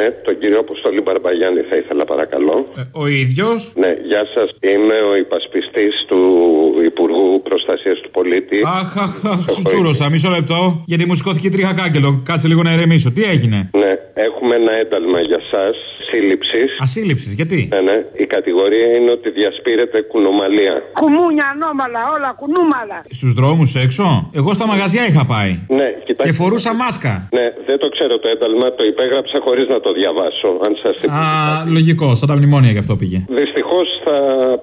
Ναι, τον κύριο Αποστόλη Μπαρμπαγιάννη θα ήθελα παρακαλώ. Ε, ο ίδιος. Ναι, γεια σας. Είμαι ο υπασπιστής του Υπουργού Προστασίας του Πολίτη. Αχ, αχ, αχ, τσουτσούρωσα. Μισό λεπτό. Γιατί μου σηκώθηκε τρίχα κάγκελο. Κάτσε λίγο να ηρεμήσω. Τι έγινε; Ναι, έχουμε ένα ένταλμα για σας σύλληψης. Ασύλληψης, γιατί; Ναι, ναι. Η κατηγορία είναι ότι διασπείρεται κουνομαλία. Κουμούνια, ανώμαλα, όλα κουνούμαλα. Στους δρόμους έξω; Εγώ στα μαγαζιά είχα πάει. Ναι, κοιτάξτε. Και φορούσα μάσκα. Ναι, δεν το ξέρω το ένταλμα, το υπέγραψα χωρίς να το διαβάσω. Αν σας Α, λογικός, σαν τα μνημόνια γι' αυτό πήγε. Δυστυχώς θα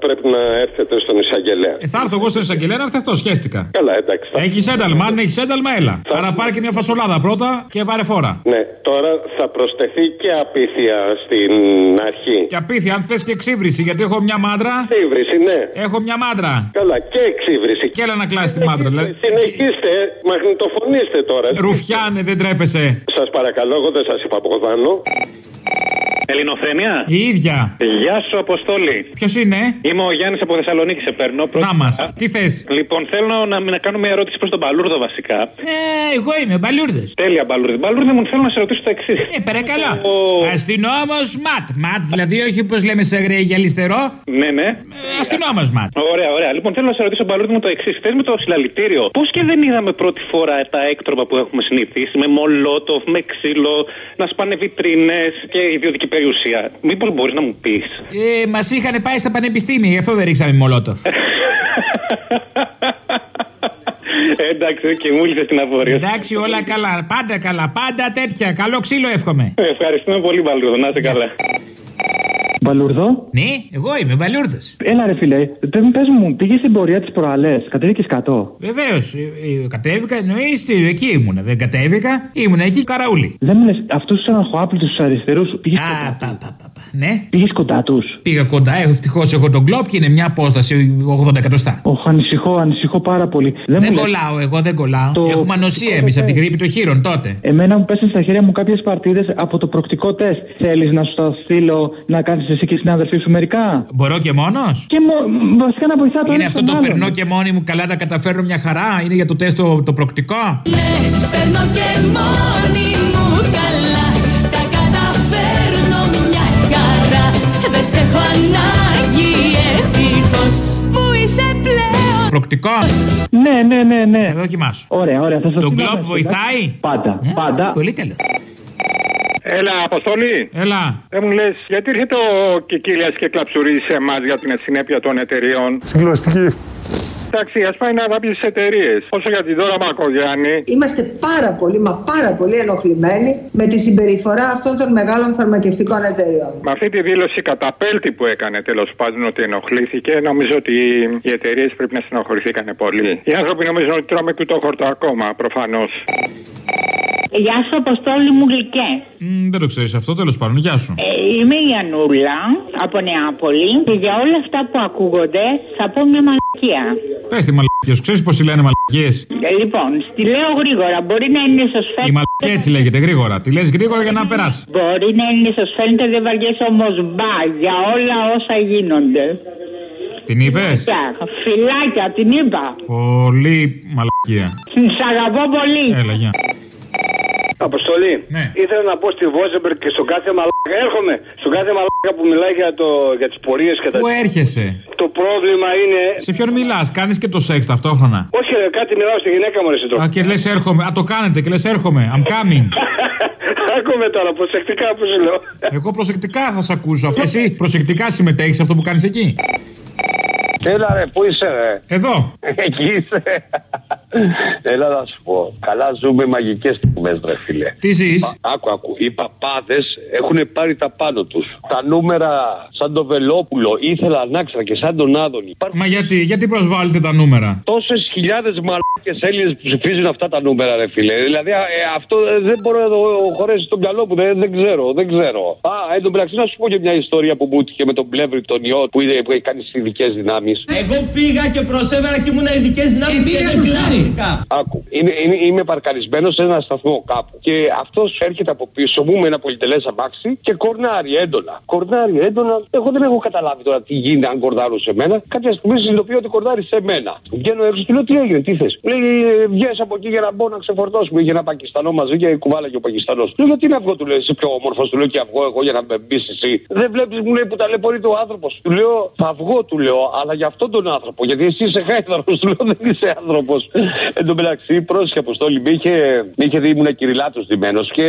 πρέπει να έρθετε στον εισαγγελέα. Ε, θα έρθω εγώ στον εισαγγελέα να έρθει αυτό, σχέστηκα. Καλά, εντάξει. θα- Έχεις ένταλμα, αν έχεις ένταλμα, έλα. Άρα πάρε και μια φασολάδα πρώτα και πάρε φόρα. Ναι, τώρα θα προσθεθεί και απίθεια στην αρχή. Και απίθεια, αν θες και εξύβριση, γιατί έχω μια μάντρα. Εξύβριση, ναι. Έχω μια μάντρα. Καλά, και εξύβριση. Και έλα να κλάσεις τη μάντρα. δηλαδή. Συνεχίστε, μαγνητοφωνήστε τώρα. Ρουφιάνε, δεν τρέπεσαι. Σας παρακαλώ, εγώ δεν σας είπα Μπογδάνο. Ελληνοφρένια. Η ίδια. Γεια σου, Αποστόλη. Ποιος είναι; Είμαι ο Γιάννης από Θεσσαλονίκη, σε παίρνω. Να μας. Τι θες; Λοιπόν, θέλω να, να κάνω μια ερώτηση προς τον Μπαλούρδο βασικά. Ε, εγώ είμαι μπαλούρδες. Τέλεια, Μπαλούρδο. Μπαλούρδο μου θέλω να σε ρωτήσω το εξής. Ε, παρακαλώ. Αστυνόμος ματ. Ματ, δηλαδή όχι όπω λέμε σε γρήγορα για αριστερό. Ναι, ναι. Αστυνόμος ματ. Ωραία, ωραία. Λοιπόν, θέλω να σε ρωτήσω, Μπαλούρδο μου το εξής. Θες με το συλλαλητήριο, πώς και δεν είδαμε πρώτη φορά τα έκτροπα που έχουμε συνηθίσει με μολότοφ, με ξύλο, να σπάνε βιτρίνε και ιδιωτική περιουσία. Μήπως μπορείς να μου πεις; Ε, Μας είχαν πάει στα πανεπιστήμια, γι' αυτό δεν ρίξαμε μολότοφ. Εντάξει, και μου ήλθες την απορία. Εντάξει, όλα καλά. Πάντα καλά. Πάντα τέτοια. Καλό ξύλο εύχομαι. Ευχαριστούμε πολύ, Μπαλούρδο. Να είσαι καλά. Μπαλούρδο. Ναι, εγώ είμαι μπαλούρδος. Έλα ρε φίλε, πες μου, πες μου, πήγες στην πορεία της προαλές, κατέβηκες κάτω; Βεβαίως. κατέβηκα, εννοείς, εκεί ήμουνα. Δεν κατέβηκα, ήμουνα εκεί καραούλη. Δεν μου λες, αυτούς τους αναχωάπλητου τους αριστερούς πήγες Α, πα, πα, πα, πα. Ναι. Πήγες κοντά τους. Πήγα κοντά, ευτυχώς έχω τον κλοπ και είναι μια απόσταση 80 εκατοστά. Όχι, ανησυχώ, ανησυχώ πάρα πολύ. Δεν, μου λες, κολλάω, εγώ δεν κολλάω. Το- Έχουμε ανοσία εμείς από την γρήπη των χείρων τότε. Εμένα μου πέσαν στα χέρια μου κάποιες παρτίδες από το προκτικό τεστ. Θέλεις να σου τα στείλω να κάνεις εσύ και οι συνάδελφοί σου μερικά; Μπορώ και μόνος; Και μο- βασικά να βοηθά το Είναι ένα αυτό τον το άλλον. περνώ και μόνη μου καλά τα καταφέρνω μια χαρά; Είναι για το τεστ το, το προκτικό; Παίρνω και μόνη μου καλά σε έχω ανάγκη ευτυχώς Μου είσαι πλέον Προκτικό. Ναι, ναι, ναι, ναι. Θα δοκιμάσω. Ωραία, ωραία. Θα σας Το στείλω γκλοπ μέσα, βοηθάει. Πάντα, Ε, πάντα. Πολύ καλό. Έλα, Αποστολή. Έλα. Δεν μου λε, γιατί ήρθε το Κικίλια και κλαψουρί σε εμά για την συνέπεια των εταιριών. Συγκλωστική. Εντάξει, ας πάει να βάψει τι εταιρείες. Όσο για την Δώρα Μακογιάννη, Είμαστε πάρα πολύ, μα πάρα πολύ ενοχλημένοι με τη συμπεριφορά αυτών των μεγάλων φαρμακευτικών εταιριών. με αυτή τη δήλωση καταπέλτη που έκανε τέλος πάντων ότι ενοχλήθηκε, νομίζω ότι οι εταιρείες πρέπει να στενοχωρηθήκανε πολύ. Οι άνθρωποι νομίζουν ότι τρώμε κουτόχορτο ακόμα, προφανώς. Γεια σου, Αποστόλη μου γλυκέ. Μ, δεν το ξέρεις αυτό, τέλος πάντων. Γεια σου. Ε, είμαι η Ανούλα από Νεάπολη και για όλα αυτά που ακούγονται θα πω μια μαλακία. Πες τη μαλακία σου, ξέρεις πώς λένε μαλακίες; Ε, λοιπόν, στη λέω γρήγορα. Μπορεί να είναι ίσως Η φαίνεται. μαλακία έτσι λέγεται, γρήγορα. Τη λες γρήγορα για να περάσει. Μπορεί να είναι ίσως φαίνεται, δεν βαριέσαι όμως μπα για όλα όσα γίνονται. Την είπες; Γεια, Φιλάκια, την είπα. Πολύ μαλακία. Σ' αγαπώ πολύ. Έλα, γεια. Αποστολή. Ναι. Ήθελα να πω στη Βόζεμπεργκ και στον κάθε μαλάκα. Έρχομαι. Στον κάθε μαλάκα που μιλάει για, το, για τις πορείες και τα. Πού έρχεσαι; Το πρόβλημα είναι. Σε ποιον μιλάς, κάνεις και το σεξ ταυτόχρονα; Όχι, ρε, κάτι μιλάω στη γυναίκα μου, ρε συντρόφο. Α, και λες έρχομαι. Α, το κάνετε και λες έρχομαι. I'm coming. Άκουμε τώρα, προσεκτικά που σου λέω. Εγώ προσεκτικά θα σε ακούσω. Εσύ προσεκτικά συμμετέχεις σε αυτό που κάνεις εκεί; Έλα ρε, πού είσαι ρε; Εδώ. Εκεί είσαι. Έλα να σου πω. Καλά ζούμε μαγικές στιγμές, ρε φίλε. Τι ζεις; Άκου, άκου. Οι παπάδες έχουν πάρει τα πάνω τους. Τα νούμερα σαν το Βελόπουλο ήθελα να ξέρω και σαν τον Άδωνη. Υπάρχουν Μα γιατί, γιατί προσβάλλετε τα νούμερα; τόσες χιλιάδες μαλάκες Έλληνες που ψηφίζουν αυτά τα νούμερα, ρε φίλε. Δηλαδή α, ε, αυτό ε, δεν μπορώ να το χωρέσει στο μυαλό μου. Δεν, δεν ξέρω, δεν ξέρω. Α, εν τω μεταξύ να σου πω και μια ιστορία που μου έτυχε με τον Πλεύρη τον ιό που, είδε, που έχει κάνει ειδικές δυνάμεις. Εγώ πήγα και προσέβερα και ήμουν ειδικές δυνάμεις και δεν πειράζει. Άκου. Είμαι, είμαι, είμαι παρκαρισμένος σε ένα σταθμό κάπου. Και αυτός έρχεται από πίσω μου με ένα πολυτελές αμάξι και κορνάρει έντονα. Κορνάρει έντονα. Εγώ δεν έχω καταλάβει τώρα τι γίνεται αν κορδάρουν σε μένα. Κάποια στιγμή συνειδητοποιώ ότι κορδάρει σε μένα. Βγαίνω έξω και λέω τι έγινε, τι θες; Λέει βγαίνει από εκεί για να μπω να ξεφορτώσουμε. Είχε ένα Πακιστανό μαζί και κουβάλα και ο Πακιστανός. Λέω γιατί να βγω, του λέει, είσαι πιο όμορφος. Του λέω και αυγό εγώ για να με μπεις εσύ. Δεν βλέπεις, μου λέει που ταλαιπωρείται ο άνθρωπος. Του λέω θα βγω, του λέω, αλλά για αυτόν τον άνθρωπο. Γιατί εσύ είσαι χάιδαρο, του λέω δεν είσαι άνθρωπος. Εν τω μεταξύ, πρόσεχε αποστόλη, με είχε, με είχε δει ήμουν κυριλάτο ντυμένος και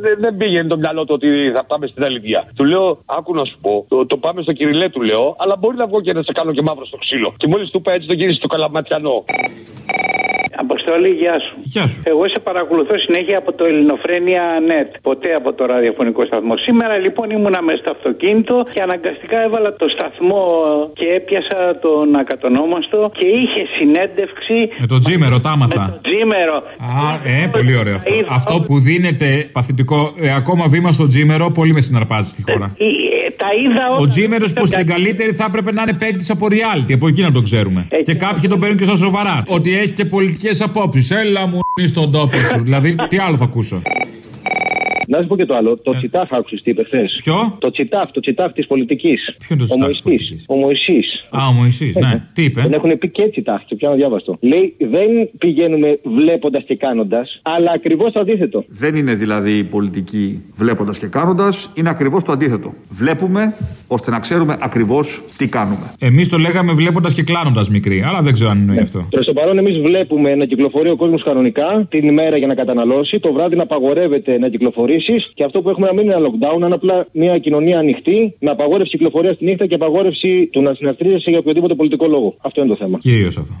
δεν, δεν πήγαινε το μυαλό του ότι θα πάμε στην αλήθεια. Του λέω, άκου να σου πω, το, το πάμε στο κυριλέ, του λέω, αλλά μπορεί να βγω και να σε κάνω και μαύρο στο ξύλο. Και μόλις του είπα έτσι το γύρισε στο καλαματιανό. Αποστολή, γεια σου. Γεια σου. Εγώ σε παρακολουθώ συνέχεια από το Ελληνοφρένια Net. Ποτέ από το ραδιοφωνικό σταθμό. Σήμερα λοιπόν ήμουνα μέσα στο αυτοκίνητο και αναγκαστικά έβαλα το σταθμό και έπιασα τον ακατονόμαστο και είχε συνέντευξη. Με το τζίμερο, τα άμαθα. Τζίμερο. Α, ε, πολύ ωραίο αυτό. Είδα- Αυτό που δίνεται παθητικό ε, ακόμα βήμα στο τζίμερο, πολύ με συναρπάζει στη χώρα. Ε, ε, τα είδα όλα. Ο τζίμερος που στην καλύτερη θα έπρεπε να είναι παίκτης από reality, από εκεί να τον ξέρουμε. Και κάποιοι τον παίρνουν και στα σοβαρά. Ότι έχει και πολιτικέ απόψεις. Έλα μου στον τόπο σου. δηλαδή, τι άλλο θα ακούσω; Να σου πω και το άλλο. Το τσιτάφ άκουσες τι είπε χθες; Ε. Ποιο; Το τσιτάφ, το τσιτάφ της πολιτικής. Ποιο είναι το Ο τσιτάφ της Μωυσής. Ο Μωυσής. Α, ο Μωυσής, ναι. Τι είπε; Τον έχουν πει και τσιτάφ και πιάνω διάβαστο. Λέει δεν πηγαίνουμε βλέποντας και κάνοντας, αλλά ακριβώς το αντίθετο. Δεν είναι δηλαδή η πολιτική βλέποντας και κάνοντας, είναι ακριβώς το αντίθετο. Βλέπουμε ώστε να ξέρουμε ακριβώς τι κάνουμε. Εμείς το λέγαμε βλέποντας και κλάνοντας μικρή, αλλά δεν ξέρω αν εννοεί αυτό. Προς το παρόν, εμείς βλέπουμε να κυκλοφορεί ο κόσμος κανονικά την ημέρα για να καταναλώσει, το βράδυ να απαγορεύεται να κυκλοφορήσει και αυτό που έχουμε να μην είναι ένα lockdown, να είναι απλά μια κοινωνία ανοιχτή, να απαγόρευση κυκλοφορίας τη νύχτα και απαγόρευση του να συναστρίζεσαι για οποιοδήποτε πολιτικό λόγο. Αυτό είναι το θέμα. Κυρίως αυτό.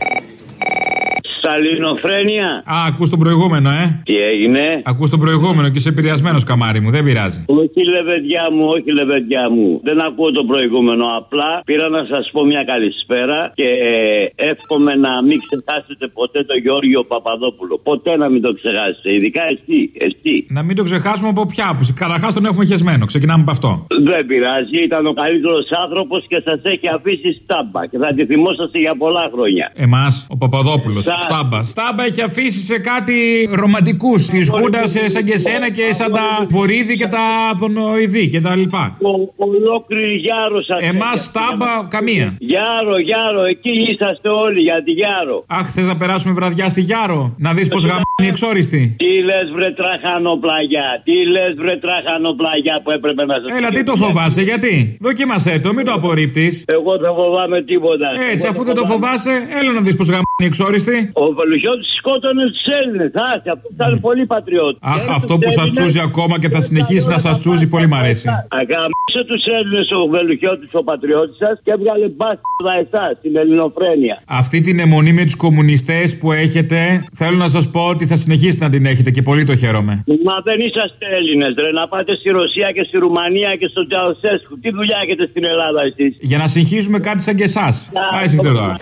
Σαλινοφρένεια. Α, ακούς τον προηγούμενο, ε. Τι έγινε; Ακούς τον προηγούμενο και είσαι επηρεασμένος καμάρι μου, δεν πειράζει. Όχι λεβεντιά μου, όχι λεβεντιά μου. Δεν ακούω το προηγούμενο. Απλά πήρα να σας πω μια καλησπέρα και ε, εύχομαι να μην ξεχάσετε ποτέ τον Γιώργιο Παπαδόπουλο. Ποτέ να μην το ξεχάσετε. Ειδικά εσύ. εσύ. Να μην το ξεχάσουμε από ποια άποψη. Καταρχάς τον έχουμε χεσμένο. Ξεκινάμε από αυτό. Δεν πειράζει, ήταν ο καλύτερος άνθρωπος και σας έχει αφήσει στάμπα και θα τη θυμόσαστε για πολλά χρόνια. Εμάς, ο Παπαδόπουλος. Σα- Στάμπα. Στάμπα έχει αφήσει σε κάτι ρομαντικούς της Χούντας ε, σαν και σένα και σαν τα Βορίδη και τα Αδωνοειδή και τα λοιπά. Ο, ολόκληρη Γυάρο σας. Εμάς στάμπα καμία. Γυάρο, Γυάρο, εκεί είσαστε όλοι για τη Γυάρο. Αχ, θες να περάσουμε βραδιά στη Γυάρο. Να δεις πως γαμάνε οι εξόριστοι. Τι λες, βρε τραχανοπλαγιά, τι λες, βρε τραχανοπλαγιά που έπρεπε να σας Έλα, τι το φοβάσαι, γιατί; Δοκίμασέ το, μην το απορρίπτεις. Εγώ δεν φοβάμαι τίποτα. Έτσι, αφού δεν το φοβάσαι, έλα να δεις πως γαμμάνει η εξόριστη. Ο Βελουχιώτη σκότωνε τους Έλληνες. Άσε, αυτό ήταν πολύ πατριώτη. Αχ, αυτό που σας τσούζει ακόμα και θα συνεχίσει να σας τσούζει, πολύ μ' αρέσει. Αγάμισε τους Έλληνες ο Βελουχιώτη, ο πατριώτης σας και έβγαλε μπάστιδα εσάς στην ελληνοφρένεια. Αυτή την αιμονή με τους κομμουνιστές που έχετε, θέλω να σας πω ότι θα συνεχίσετε να την έχετε και πολύ το χαίρομαι. Μα δεν είσαστε Έλληνες, ρε. Να πάτε στη Ρωσία και στη Ρουμανία και στο Τζαουσέσκου. Τι δουλειά έχετε στην Ελλάδα εσείς; Για να συγχύζουμε κάτι σαν και εσάς. Πάει εσύ τώρα.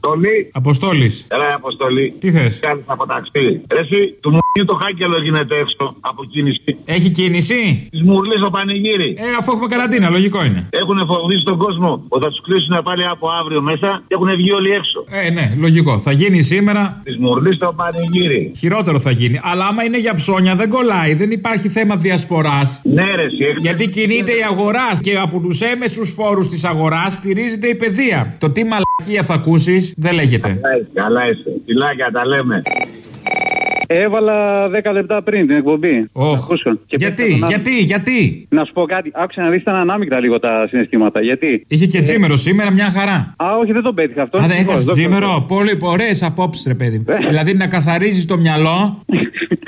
Αποστολή. Αποστόλης. Έλα, Αποστολή. Τι θες; Κάνεις από ταξί. Ρε, Εσύ, του μου το χάκελο γίνεται έξω από κίνηση. Έχει κίνηση; Της μουρλής στο πανηγύρι. Ε, αφού έχουμε καραντίνα, λογικό είναι. Έχουν φοβήσει τον κόσμο ότι θα τους κλείσουν πάλι από αύριο μέσα και έχουν βγει όλοι έξω. Ε, ναι, λογικό. Θα γίνει σήμερα. Της μουρλής στο πανηγύρι. Χειρότερο θα γίνει. Αλλά άμα είναι για ψώνια δεν κολλάει. Δεν υπάρχει θέμα διασποράς. Ναι, ρε, εσύ, έχεις- Γιατί κινείται η αγορά και από τους έμεσους φόρους της αγοράς στηρίζεται η παιδεία. Το τι μαλακία θα ακούσεις δεν λέγεται. Καλά είσαι, καλά είσαι. Φιλάκια, τα λέμε. Έβαλα 10 λεπτά πριν την εκπομπή. Όχ. Ακούσω. Και Γιατί, πέθανα να- γιατί, γιατί; Να σου πω κάτι. Άκουσα να δεις, ήταν ανάμεικτα λίγο τα συναισθήματα. Γιατί; Είχε και τζίμερο σήμερα, μια χαρά. Α, όχι, δεν τον πέτυχα αυτό. Α, δεν Ευτυχώς, έχασες δόξα τω τζίμερο. Πολύ ωραίες απόψεις, ρε παιδί μου. δηλαδή να καθαρίζεις το μυαλό.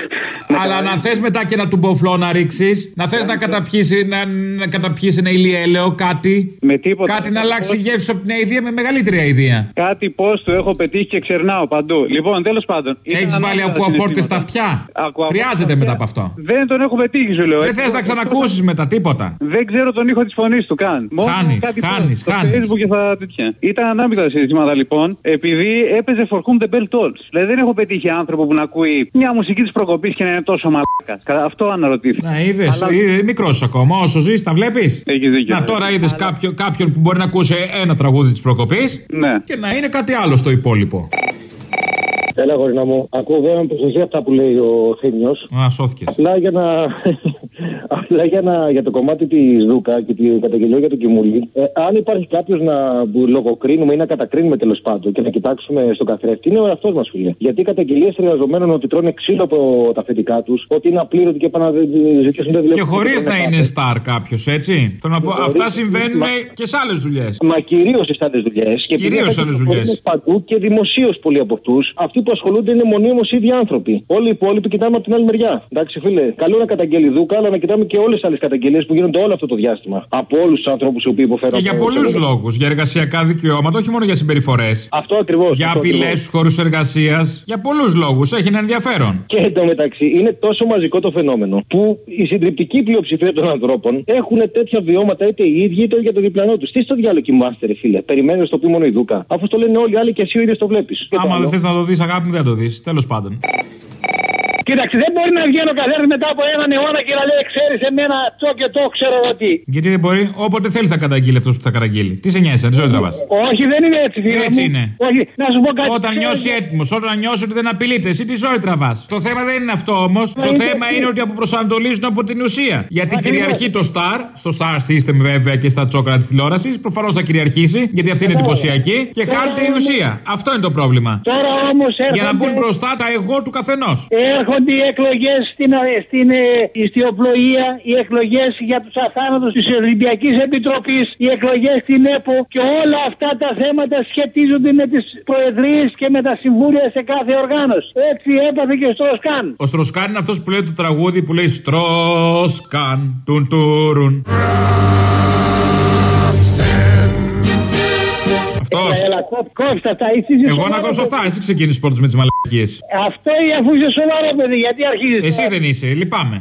Αλλά να θες μετά και ένα τουμποφλό να ρίξεις, να θες να καταπιείς, να, να καταπιείς ένα ηλιέλαιο, κάτι. Με τίποτα. Κάτι να αλλάξει η γεύση από την αηδία με μεγαλύτερη αηδία. Κάτι πώς του έχω πετύχει και ξερνάω παντού. Λοιπόν, τέλος πάντων. ήταν Έχεις βάλει ανάμεικτα τα ακουαφόρτε στα συναισθήματα. αυτιά; Ακουαφόρτες Χρειάζεται στα μετά αυτιά. από αυτό. Δεν τον έχω πετύχει, σου λέω. Δεν Έτσι, θες να έτσι, ξανακούσεις μετά τίποτα. Δεν ξέρω τον ήχο της φωνής του καν. Μόνο Χάνεις, κάτι χάνεις, στο χάνεις. Facebook και στα τέτοια. Ήταν ανάμεικτα τα συναισθήματα λοιπόν, επειδή έπαιζε For Whom the Bell Tolls. Δηλαδή δεν έχω πετύχει άνθρωπο που να ακούει μια μουσική της προκοπής και να είναι τόσο μαλάκας. Αυτό αναρωτήθηκα. Να είδες, Αλλά- μικρός ακόμα. Όσο ζεις, τα βλέπεις; Έχεις δίκιο. Να τώρα είδες κάποιον που μπορεί να ακούσει ένα τραγούδι της προκοπής Ναι. και να είναι κάτι άλλο στο υπόλοιπο. Έλα, γορίνα μου. Ακούω βέβαια με προσοχή αυτά που λέει ο Θήμιος. Α, σώθηκες. Απλά για να. Απλά για, να, για το κομμάτι της Δούκα και την καταγγελία για τον Κιμούλη, ε, αν υπάρχει κάποιος να που λογοκρίνουμε ή να κατακρίνουμε τέλος πάντων και να κοιτάξουμε στον καθρέφτη, είναι ο εαυτός μας, φίλε. Γιατί οι καταγγελίες εργαζομένων ότι τρώνε ξύλο από τα αφεντικά τους, ότι είναι απλήρωτοι και πάνε να ζητήσουν τα Και χωρίς να είναι star κάποιος, έτσι. Θέλω να πω, αυτά συμβαίνουν και σε άλλες δουλειές. Μα κυρίως στις άλλες δουλειές. Κυρίως σε άλλες δουλειές. Παντού και δημοσίως πολλοί από αυτούς. Αυτοί που ασχολούνται είναι μονίμως ίδιοι άνθρωποι. Όλοι οι υπόλοιποι κοιτάμε από την άλλη μεριά. Εντάξει, φίλε, καλό να καταγγέλει Δούκα, αλλά να κοιτάμε και όλες τις άλλες καταγγελίες που γίνονται όλο αυτό το διάστημα. Από όλους τους ανθρώπους οι οποίοι υποφέρουν. Και για από- πολλούς λόγους. Για εργασιακά δικαιώματα, όχι μόνο για συμπεριφορές. Αυτό ακριβώς. Για απειλές στου χώρου εργασίας. Για πολλούς λόγους. Έχει ένα ενδιαφέρον. Και εντωμεταξύ είναι τόσο μαζικό το φαινόμενο που η συντριπτική πλειοψηφία των ανθρώπων έχουν τέτοια βιώματα είτε οι ίδιοι είτε για το διπλανό τους. Τι στο διάλογο κοιμάστε, ρε φίλε; Περιμένεις το πει μόνο η Δούκα. Αφού το λένε όλοι οι άλλοι και εσύ ο ίδιος το βλέπεις. Άμα δεν θες να το δεις, αγάπη μου, δεν το δεις. Τέλος πάντων. Κοίταξε, δεν μπορεί να βγαίνει ο καθένας μετά από έναν αιώνα και να λέει: Ξέρεις, εμένα το και το ξέρω εγώ τι. Γιατί δεν μπορεί, όποτε θέλει θα καταγγείλει αυτός που θα καταγγείλει. Τι σε νοιάζει, τι ζωή τραβάς; Όχι, δεν είναι έτσι, φίλε. Έτσι μου. είναι. Όχι, να σου πω κάτι. Όταν νιώσει έτοιμος, όταν νιώσει ότι δεν απειλείται, εσύ τι ζωή τραβάς; Το θέμα δεν είναι αυτό όμως. Το είναι θέμα έτσι. είναι ότι αποπροσανατολίζουν από την ουσία. Γιατί Ακριβώς. κυριαρχεί το Star, στο Star System βέβαια και στα τσόκρα της τηλεόρασης. Προφανώς θα κυριαρχήσει, γιατί αυτή είναι εντυπωσιακή και χάνεται η ουσία. Αυτό είναι το πρόβλημα. Τώρα όμως Για να μπουν μπροστά τα εγώ του καθενός. Έρχονται οι εκλογές στην, στην ε, ιστιοπλοεία, οι εκλογές για τους αθάνατους της Ολυμπιακής Επιτροπής, οι εκλογές στην ΕΠΟ και όλα αυτά τα θέματα σχετίζονται με τις προεδρίες και με τα συμβούλια σε κάθε οργάνωση. Έτσι έπαθε και στο ΣΚΑΝ. Ο Στροσκάν είναι αυτός που λέει το τραγούδι που λέει Στροσκάν, τουν τουρουν. Αυτός. Έλα, κόψ- κόψτε αυτά. Εσύ είσαι Εγώ να σοβαρό, κόψω αυτά, παιδί. εσύ ξεκίνησες πρώτος με τις μαλακίες. Αυτό ή αφού είσαι σοβαρό, παιδί, γιατί αρχίζεις. Εσύ δεν είσαι, λυπάμαι.